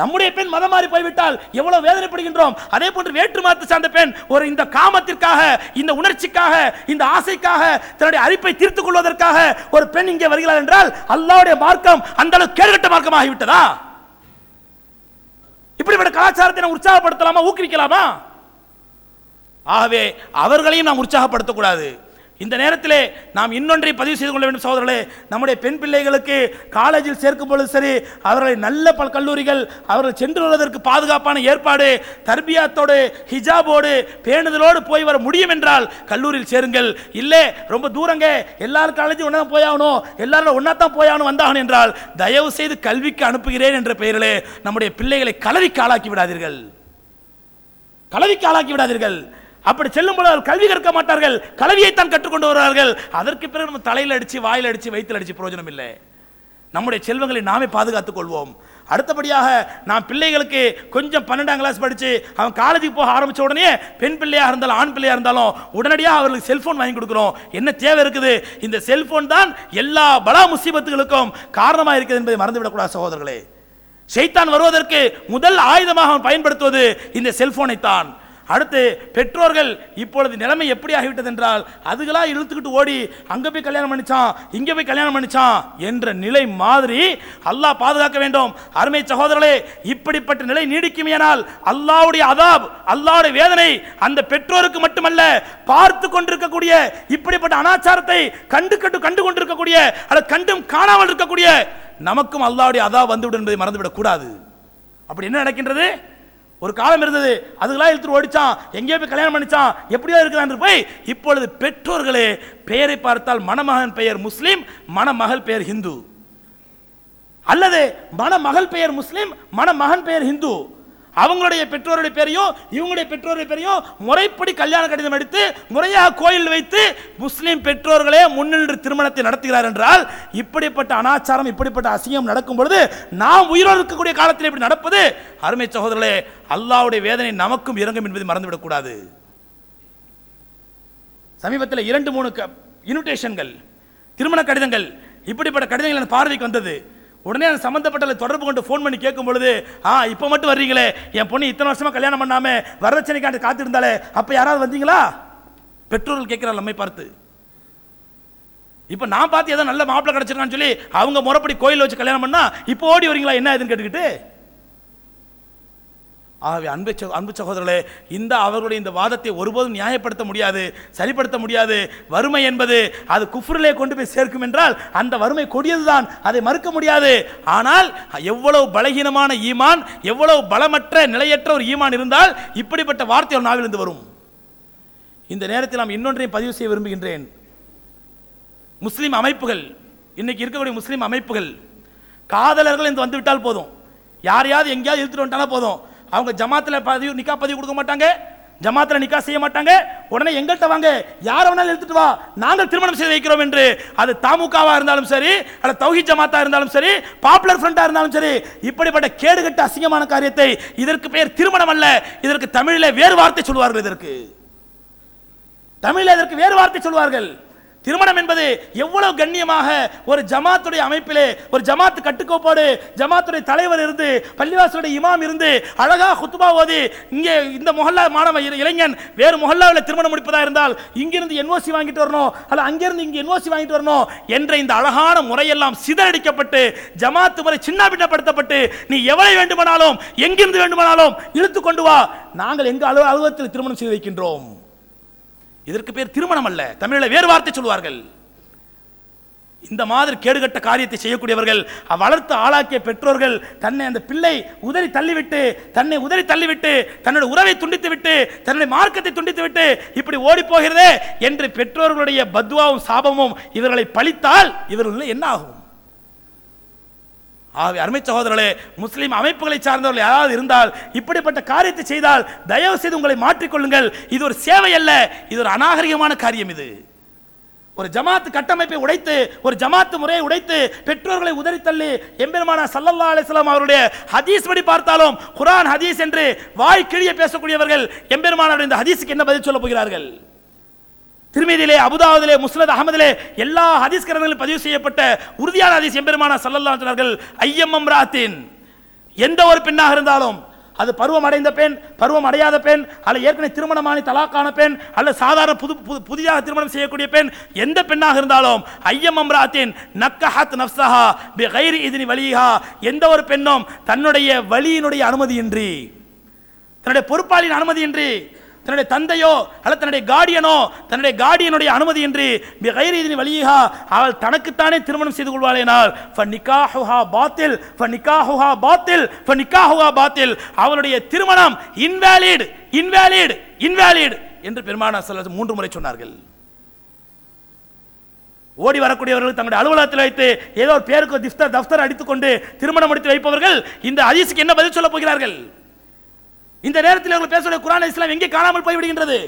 நம்முடைய பெண் மதம் மாறி போய்விட்டால் எவ்வளவு வேதனைப்படுகின்றோம்? அதே போன்று வேற்று மாத்து சார்ந்த பெண் ஒரு இந்த காமத்திற்காக இந்த உணர்ச்சிக்காக இந்த ஆசைக்காக தன்னுடைய அரிப்பை தீர்த்துக் கொள்வதற்காக ஒரு பெண் இங்கே வருகிறார் என்றால் அல்லாவுடைய மார்க்கம் அந்த அளவு கேடுகட்ட மார்க்கமாகிவிட்டதா? இப்படிப்பட்ட கலாச்சாரத்தை நான் உற்சாகப்படுத்தலாமா ஊக்குவிக்கலாமா? ஆகவே அவர்களையும் நாம் உற்சாகப்படுத்தக்கூடாது. இந்த நேரத்தில் நாம் இன்னொன்றை பதிவு செய்து கொள்ள வேண்டும் சகோதரர்களே. நம்முடைய பெண் பிள்ளைகளுக்கு காலேஜில் சேர்க்கும் பொழுது சரி அவர்களை நல்ல பல கல்லூரிகள் அவர்கள் சென்று வருவதற்கு பாதுகாப்பான ஏற்பாடு தர்பியாத்தோடு ஹிஜாபோடு பேணுதலோடு போய் வர முடியும் என்றால் கல்லூரியில் சேருங்கள். இல்லை ரொம்ப தூரங்க. எல்லாரும் காலேஜும் ஒன்றா போயாகணும் எல்லாரும் ஒன்றா தான் போயாகணும் வந்தாகணும் என்றால் தயவு செய்து கல்விக்கு அனுப்புகிறேன் என்ற பெயரிலே நம்முடைய பிள்ளைகளை கலவிக்கு ஆளாக்கி விடாதீர்கள். கலவிக்கு ஆளாக்கி விடாதீர்கள். அப்படி செல்லும் பொழுது அவர்கள் கல்வி கற்க மாட்டார்கள். கல்வியைத்தான் கற்றுக்கொண்டு வருவார்கள். அதற்கு பிறகு நம்ம தலையில் அடித்து வாயில் அடிச்சு வயிற்றில் அடிச்சு பிரயோஜனம் இல்லை. நம்முடைய செல்வங்களை நாமே பாதுகாத்துக் கொள்வோம். அடுத்தபடியாக நாம் பிள்ளைகளுக்கு கொஞ்சம் பன்னெண்டாம் கிளாஸ் படித்து அவன் காலேஜுக்கு போக ஆரம்பித்த உடனே பெண் பிள்ளையாக இருந்தாலும் ஆண் பிள்ளையாக இருந்தாலும் உடனடியாக அவர்களுக்கு செல்ஃபோன் வாங்கி கொடுக்குறோம். என்ன தேவை இருக்குது? இந்த செல்ஃபோன் தான் எல்லா பலா முசீபத்துகளுக்கும் காரணமாக இருக்குது என்பதை மறந்துவிடக்கூடாது சகோதரர்களே. செய்தான் வருவதற்கு முதல் ஆயுதமாக அவன் பயன்படுத்துவது இந்த செல்ஃபோனை தான் அடுத்து பெற்றோர்கள் இப்பொழுது நிலைமை எப்படி ஆகிவிட்டது என்றால் அதுகளாக இழுத்துக்கிட்டு ஓடி அங்கே போய் கல்யாணம் பண்ணிச்சான் இங்கே போய் கல்யாணம் பண்ணிச்சான் என்ற நிலை மாதிரி அல்லாஹ் பாதுகாக்க வேண்டும். அருமை சகோதரர்களே இப்படிப்பட்ட நிலை நீடிக்குமேனால் அல்லாவுடைய அதாப் அல்லாவுடைய வேதனை அந்த பெற்றோருக்கு மட்டுமல்ல பார்த்து கொண்டிருக்கக்கூடிய இப்படிப்பட்ட அனாச்சாரத்தை கண்டு கண்டு கண்டு கொண்டிருக்கக்கூடிய அல்லது கண்டும் காணாமல் இருக்கக்கூடிய நமக்கும் அல்லாவுடைய அதாப் வந்துவிடும் என்பதை மறந்துவிடக் கூடாது. அப்படி என்ன நடக்கின்றது? ஒரு காலம் இருந்தது. அதுக்கெல்லாம் இழுத்துட்டு ஓடிச்சான். எங்கேயோ போய் கல்யாணம் பண்ணிச்சான். எப்படியோ இருக்கிறான் போய் இப்பொழுது பெற்றோர்களே பெயரை பார்த்தால் மணமகன் பெயர் முஸ்லீம் மணமகள் பெயர் ஹிந்து. அல்லது மணமகள் பெயர் முஸ்லீம் மணமகன் பெயர் ஹிந்து. அவங்களுடைய பெற்றோருடைய பேரையும் இவங்களுடைய பெற்றோருடைய பேரையும் முறைப்படி கல்யாண கடிதம் எடுத்து முறையாக கோயில் வைத்து முஸ்லீம் பெற்றோர்களே முன்னின்று திருமணத்தை நடத்துகிறார் என்றால் இப்படிப்பட்ட அனாச்சாரம் இப்படிப்பட்ட அசிங்கம் நடக்கும் பொழுது நாம் உயிரோடு இருக்கக்கூடிய காலத்தில் இப்படி நடப்பது அருமை சகோதரர்களே அல்லாவுடைய வேதனை நமக்கும் இறங்கும் என்பதை மறந்துவிடக்கூடாது. சமீபத்தில் இரண்டு மூணு இன்விடேஷன்கள் திருமண கடிதங்கள் இப்படிப்பட்ட கடிதங்கள் பார்வைக்கு வந்தது. உடனே அந்த சம்மந்தப்பட்ட தொடர்பு கொண்டு ஃபோன் பண்ணி கேட்கும் பொழுது ஆ இப்போ மட்டும் வர்றீங்களே? என் பொண்ணு இத்தனை வருஷமாக கல்யாணம் பண்ணாம வரதட்சணைக்காண்டி காத்திருந்தாலே அப்போ யாராவது வந்தீங்களா? பெற்றோர்கள் கேட்குறாள் நம்மை பார்த்து. இப்போ நான் பார்த்து ஏதோ நல்ல மாப்பிள்ளை கிடச்சிருக்கான்னு சொல்லி அவங்க முறைப்படி கோயில் வச்சு கல்யாணம் பண்ணால் இப்போ ஓடி வரீங்களா என்ன இதுன்னு கேட்டுக்கிட்டு? ஆகவே அன்பு சகோ- அன்பு சகோதரர்களே இந்த அவர்களுடைய இந்த வாதத்தை ஒருபோதும் நியாயப்படுத்த முடியாது சரிப்படுத்த முடியாது. வறுமை என்பது அது குஃப்ரிலே கொண்டு போய் சேர்க்கும் என்றால் அந்த வறுமை கொடியதுதான். அதை மறுக்க முடியாது. ஆனால் எவ்வளவு பலகீனமான ஈமான் எவ்வளவு பலமற்ற நிலையற்ற ஒரு ஈமான் இருந்தால் இப்படிப்பட்ட வார்த்தை ஒரு நாவிலிருந்து வரும். இந்த நேரத்தில் நாம் இன்னொன்றையும் பதிவு செய்ய விரும்புகின்றேன். முஸ்லீம் அமைப்புகள் இன்னைக்கு இருக்கக்கூடிய முஸ்லீம் அமைப்புகள் காதலர்கள் என்று வந்துவிட்டால் போதும். யாரையாவது எங்கேயாவது இழுத்துட்டு வந்துட்டாலும் போதும். அவங்க ஜமாத்தில் பதிவு நிக்கா பதிவு கொடுக்க மாட்டாங்க. ஜமாத்தில் நிக்கா செய்ய மாட்டாங்க. உடனே எங்கள்கிட்ட வாங்க. யாரை வேணாலும் எடுத்துட்டு வா. நாங்கள் திருமணம் செய்து வைக்கிறோம் என்று. அது தாமுகாவாக இருந்தாலும் சரி அல்ல தௌஹி ஜமாத்தா இருந்தாலும் சரி பாப்புலர் ஃப்ரெண்டாக இருந்தாலும் சரி இப்படிப்பட்ட கேடுகட்ட அசிங்கமான காரியத்தை இதற்கு பெயர் திருமணம் அல்ல. இதற்கு தமிழில் வேறு வார்த்தை சொல்வார்கள் இதற்கு. தமிழில் இதற்கு வேறு வார்த்தை சொல்வார்கள் திருமணம் என்பது எவ்வளவு கண்ணியமாக ஒரு ஜமாத்துடைய அமைப்பிலே ஒரு ஜமாத்து கட்டுக்கோப்பாடு ஜமாத்துடைய தலைவர் இருந்து பள்ளிவாசலுடைய இமாம் இருந்து அழகா குத்துபா ஓதி இங்கே இந்த முகல்லா மாணவ இளைஞன் வேறு மொஹல்லாவில் திருமணம் முடிப்பதாக இருந்தால் இங்கிருந்து என்ஓசி வாங்கிட்டு வரணும் அல்ல அங்கிருந்து இங்கே என்ஓசி வாங்கிட்டு வரணும் என்ற இந்த அழகான முறையெல்லாம் சிதறடிக்கப்பட்டு ஜமாத்து முறை சின்னாபின்னப்படுத்தப்பட்டு நீ எவளை வேண்டுமானாலும் எங்கிருந்து வேண்டுமானாலும் இழுத்து கொண்டு வா. நாங்கள் எங்க அலுவலகத்தில் திருமணம் செய்து வைக்கின்றோம். இதற்கு பேர் திருமணம் அல்ல. தமிழில் வேறு வார்த்தை சொல்வார்கள் இந்த மாதிரி கேடுகட்ட காரியத்தை செய்யக்கூடியவர்கள் அவ்வளர்த்து வளர்த்து ஆளாக்கிய பெற்றோர்கள் தன்னை அந்த பிள்ளை உதறி தள்ளிவிட்டு தன்னை உதறி தள்ளிவிட்டு தன்னுடைய உறவை துண்டித்து விட்டு தன்னுடைய மார்க்கத்தை துண்டித்து விட்டு இப்படி ஓடி போகிறதே என்று பெற்றோர்களுடைய பத்வாவும் சாபமும் இவர்களை பழித்தால் இவர்கள் என்ன ஆகும்? ஆகவே அருமை சகோதரர்களே முஸ்லீம் அமைப்புகளை சார்ந்தவர்கள் யாராவது இருந்தால் இப்படிப்பட்ட காரியத்தை செய்தால் தயவு செய்து உங்களை மாற்றிக்கொள்ளுங்கள். இது ஒரு சேவை அல்ல இது ஒரு அநாகரிகமான காரியம் இது. ஒரு ஜமாத்து கட்டமைப்பை உடைத்து ஒரு ஜமாத்து முறையை உடைத்து பெற்றோர்களை உதறித்தள்ளி எம்பெருமான சல்லல்லா அலிஸ்லாம் அவருடைய ஹதீஸ் படி பார்த்தாலும் குரான் ஹதீஸ் என்று வாய் கிழிய பேசக்கூடியவர்கள் எம்பெருமானாருடைய இந்த ஹதீஸுக்கு என்ன பதில் சொல்ல போகிறார்கள்? திருமதியிலே அபுதாவதிலே முஸ்லத் அகமதிலே எல்லா ஹதீஸ் கிரந்தங்களும் பதிவு செய்யப்பட்ட உறுதியான ஹதீஸ் எம்பெருமான சல்லல்லா சொன்னார்கள் ஐயம் அம்ராத்தின். எந்த ஒரு பெண்ணாக இருந்தாலும் அது பருவம் அடைந்த பெண் பருவம் அடையாத பெண் அல்ல ஏற்கனவே திருமணமான தலாக்கான பெண் அல்ல சாதாரண புது புது- புதிதாக திருமணம் செய்யக்கூடிய பெண் எந்த பெண்ணாக இருந்தாலும் ஐயம் அம்ராத்தின் நக்கஹத் நப்சஹா பி கைரி இதனி வலிஹா. எந்த ஒரு பெண்ணும் தன்னுடைய வழியினுடைய அனுமதியின்றி தன்னுடைய பொறுப்பாளியின் அனுமதியின்றி தன்னுடைய தந்தையோ அல்லது தன்னுடைய கார்டியனோ தன்னுடைய கார்டியனுடைய அனுமதியின்றி கைரீதினி வழியா அவள் தனக்குத்தானே திருமணம் செய்து கொள்வாளேனால் ஃபநிகாஹுஹா பாத்தில் ஃபநிகாஹுஹா பாத்தில் ஃபநிகாஹுஹா பாத்தில். அவளுடைய திருமணம் இன்வேலிட் இன்வேலிட் இன்வேலிட் என்று பெருமானா சொல்ல மூன்று முறை சொன்னார்கள். ஓடி வரக்கூடியவர்கள் தங்களுடைய அலுவலகத்தில் வைத்து ஏதோ ஒரு பேருக்கு திஃப்தர் தஃப்தர் அடித்துக்கொண்டு திருமணம் முடித்து வைப்பவர்கள் இந்த அதிசுக்கு என்ன பதில் சொல்ல போகிறார்கள்? இந்த நேரத்தில் அவர்கள் பேசக்கூடிய குரான் இஸ்லாம் எங்கே காணாமல் போய்விடுகின்றது?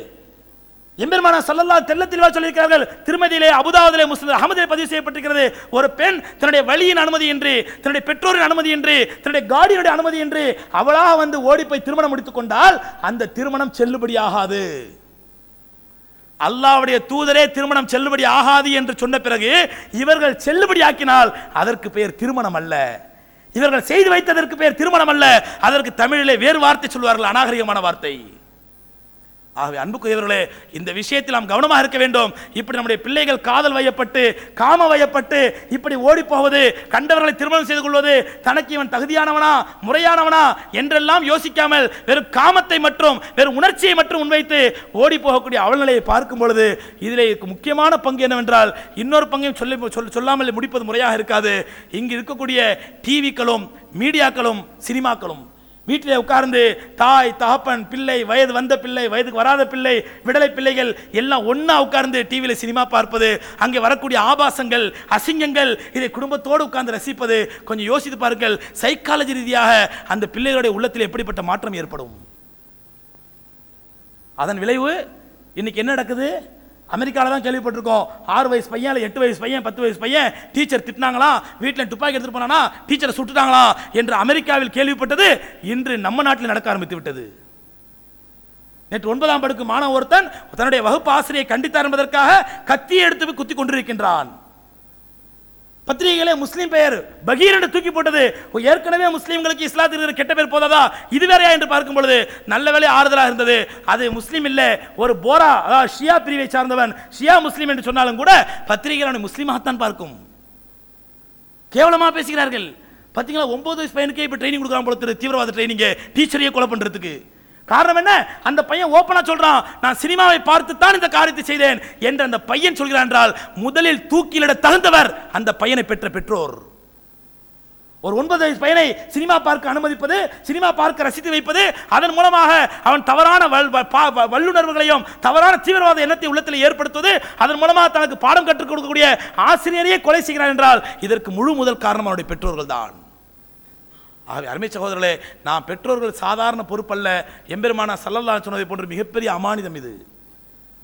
எம்பெருமான சல்லல்லா தெல்ல தெளிவாக சொல்லியிருக்கிறார்கள் திருமதியிலே அபுதாவதிலே முஸ்லிம் அகமதிலே பதிவு செய்யப்பட்டிருக்கிறது. ஒரு பெண் தன்னுடைய வழியின் அனுமதியின்றி தன்னுடைய பெற்றோரின் அனுமதியின்றி தன்னுடைய கார்டியனுடைய அனுமதியின்றி அவளாக வந்து ஓடி போய் திருமணம் முடித்துக் கொண்டால் அந்த திருமணம் செல்லுபடியாகாது அல்லாஹ்வுடைய தூதரே திருமணம் செல்லுபடி ஆகாது என்று சொன்ன பிறகு இவர்கள் செல்லுபடி ஆக்கினால் அதற்கு பெயர் திருமணம் அல்ல. இவர்கள் செய்து வைத்ததற்கு பேர் திருமணம் அல்ல. அதற்கு தமிழிலே வேறு வார்த்தை சொல்வார்கள் அநாகரிகமான வார்த்தை. ஆகவே அன்புக்குரியவர்களே இந்த விஷயத்தில் நாம் கவனமாக இருக்க வேண்டும். இப்படி நம்முடைய பிள்ளைகள் காதல் வயப்பட்டு காம வயப்பட்டு இப்படி ஓடி போவது கண்டவர்களை திருமணம் செய்து கொள்வது தனக்கு இவன் தகுதியானவனா முறையானவனா என்றெல்லாம் யோசிக்காமல் வெறும் காமத்தை மற்றும் வெறும் உணர்ச்சியை மட்டும் முன்வைத்து ஓடி போகக்கூடிய அவல்நிலையை பார்க்கும் பொழுது இதில் முக்கியமான பங்கு என்னவென்றால் இன்னொரு பங்கையும் சொல்லி சொல் சொல்லாமல் முடிப்பது முறையாக இருக்காது. இங்கு இருக்கக்கூடிய டிவிக்களும் மீடியாக்களும் சினிமாக்களும் வீட்டிலே உட்கார்ந்து தாய் தகப்பன் பிள்ளை வயது வந்த பிள்ளை வயதுக்கு வராத பிள்ளை விடலை பிள்ளைகள் எல்லாம் ஒன்றா உட்கார்ந்து டிவியில் சினிமா பார்ப்பது அங்கே வரக்கூடிய ஆபாசங்கள் அசிங்கங்கள் இதை குடும்பத்தோடு உட்கார்ந்து ரசிப்பது கொஞ்சம் யோசித்து பாருங்கள் சைக்காலஜி ரீதியாக அந்த பிள்ளைகளுடைய உள்ளத்தில் எப்படிப்பட்ட மாற்றம் ஏற்படும்? அதன் விளைவு இன்னைக்கு என்ன நடக்குது? அமெரிக்காவில் தான் கேள்விப்பட்டிருக்கோம். ஆறு வயசு பையன் இல்லை எட்டு வயசு பையன் பத்து வயசு பையன் டீச்சர் திட்டினாங்களா? வீட்டில் துப்பாக்கி எடுத்துட்டு போனானா? டீச்சரை சுட்டுட்டாங்களா? என்று அமெரிக்காவில் கேள்விப்பட்டது இன்று நம்ம நாட்டில் நடக்க ஆரம்பித்து விட்டது. நேற்று ஒன்பதாம் படுக்கு மாணவ ஒருத்தன் தன்னுடைய வகுப்பு ஆசிரியை கண்டித்தார் என்பதற்காக கத்தியை எடுத்து குத்தி கொண்டிருக்கின்றான். பத்திரிகைகளே முஸ்லீம் பெயர். பகீர் என்று தூக்கி போட்டது. ஓ, ஏற்கனவே முஸ்லீம்களுக்கு இஸ்லாத்தில் கெட்ட பேர் போதாதா? இது வேறையா என்று பார்க்கும் பொழுது நல்ல வேலை ஆறுதலாக இருந்தது. அது முஸ்லீம் இல்லை. ஒரு போரா அதாவது ஷியா பிரிவை சார்ந்தவன் ஷியா முஸ்லீம் என்று சொன்னாலும் கூட பத்திரிகைகள் அவனை முஸ்லீமாகத்தான் பார்க்கும். கேவலமா பேசுகிறார்கள். பார்த்தீங்களா ஒன்பது வயசு பையனுக்கே இப்போ ட்ரைனிங் கொடுக்குறான் போல தீவிரவாத ட்ரைனிங்கு டீச்சரையே கொலை பண்ணுறதுக்கு காரணம் என்ன? அந்த பையன் ஓப்பனாக சொல்கிறான் நான் சினிமாவை பார்த்து தான் இந்த காரியத்தை செய்தேன் என்று அந்த பையன் சொல்கிறான் என்றால் முதலில் தூக்கிலிட தகுந்தவர் அந்த பையனை பெற்ற பெற்றோர். ஒரு ஒன்பது வயசு பையனை சினிமா பார்க்க அனுமதிப்பது சினிமா பார்க்க ரசித்து வைப்பது அதன் மூலமாக அவன் தவறான வல்- வ- பா- வ- வல்லுணர்வுகளையும் தவறான தீவிரவாத எண்ணத்தை உள்ளத்தில் ஏற்படுத்துவது அதன் மூலமாக தனக்கு பாடம் கற்றுக் கொடுக்கக்கூடிய ஆசிரியரையே கொலை செய்கிறான் என்றால் இதற்கு முழு முதல் காரணம் அவனுடைய பெற்றோர்கள் தான் அருமை சகோதரர்களே நாம் பெற்றோர்கள் சாதாரண பொறுப்பல்ல. எம்பெருமானா சல்லல்லா சொன்னதை போன்ற மிகப்பெரிய அமானிதம் இது.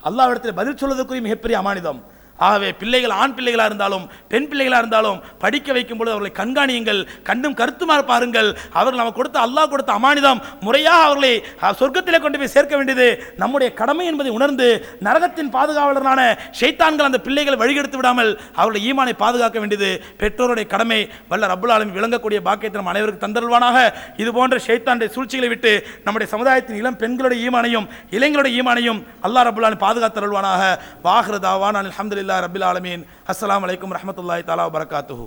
அல்லாவிடத்தில் பதில் சொல்வதற்குரிய மிகப்பெரிய அமானிதம். ஆகவே பிள்ளைகள் ஆண் பிள்ளைகளாக இருந்தாலும் பெண் பிள்ளைகளாக இருந்தாலும் படிக்க வைக்கும் பொழுது அவர்களை கண்காணியுங்கள் கண்டும் கருத்துமாறு பாருங்கள். அவர்கள் நமக்கு கொடுத்த அல்லாஹ் கொடுத்த அமானிதம் முறையாக அவர்களை சொர்க்கத்திலே கொண்டு போய் சேர்க்க வேண்டியது. நம்முடைய கடமை என்பதை உணர்ந்து நரகத்தின் பாதுகாவலரான ஷைத்தான்கள் அந்த பிள்ளைகளை வழிகெடுத்து விடாமல் அவர்களை ஈமானை பாதுகாக்க வேண்டியது. பெற்றோருடைய கடமை வல்ல ரப்புல் விளங்கக்கூடிய பாக்கியத்தை நம் அனைவருக்கு தந்தருள்வானாக. இது போன்ற ஷைத்தானுடைய சூழ்ச்சிகளை விட்டு நம்முடைய சமுதாயத்தின் இளம் பெண்களுடைய ஈமானையும் இளைஞருடைய ஈமானையும் அல்லாஹ் ரபுல்லாலும் ஆலமீன் பாதுகாத்தருள்வானாக வாஹிர தாவான் அல்ஹம்துலில்லாஹி ரப்பில் ஆலமீன் அஸ்ஸலாமு அலைக்கும் ரஹ்மத்துல்லாஹி தஆலா வபரகாத்துஹு